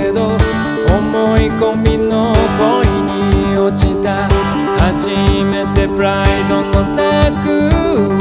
けど思い込みの恋に落ちた。初めてプライドの作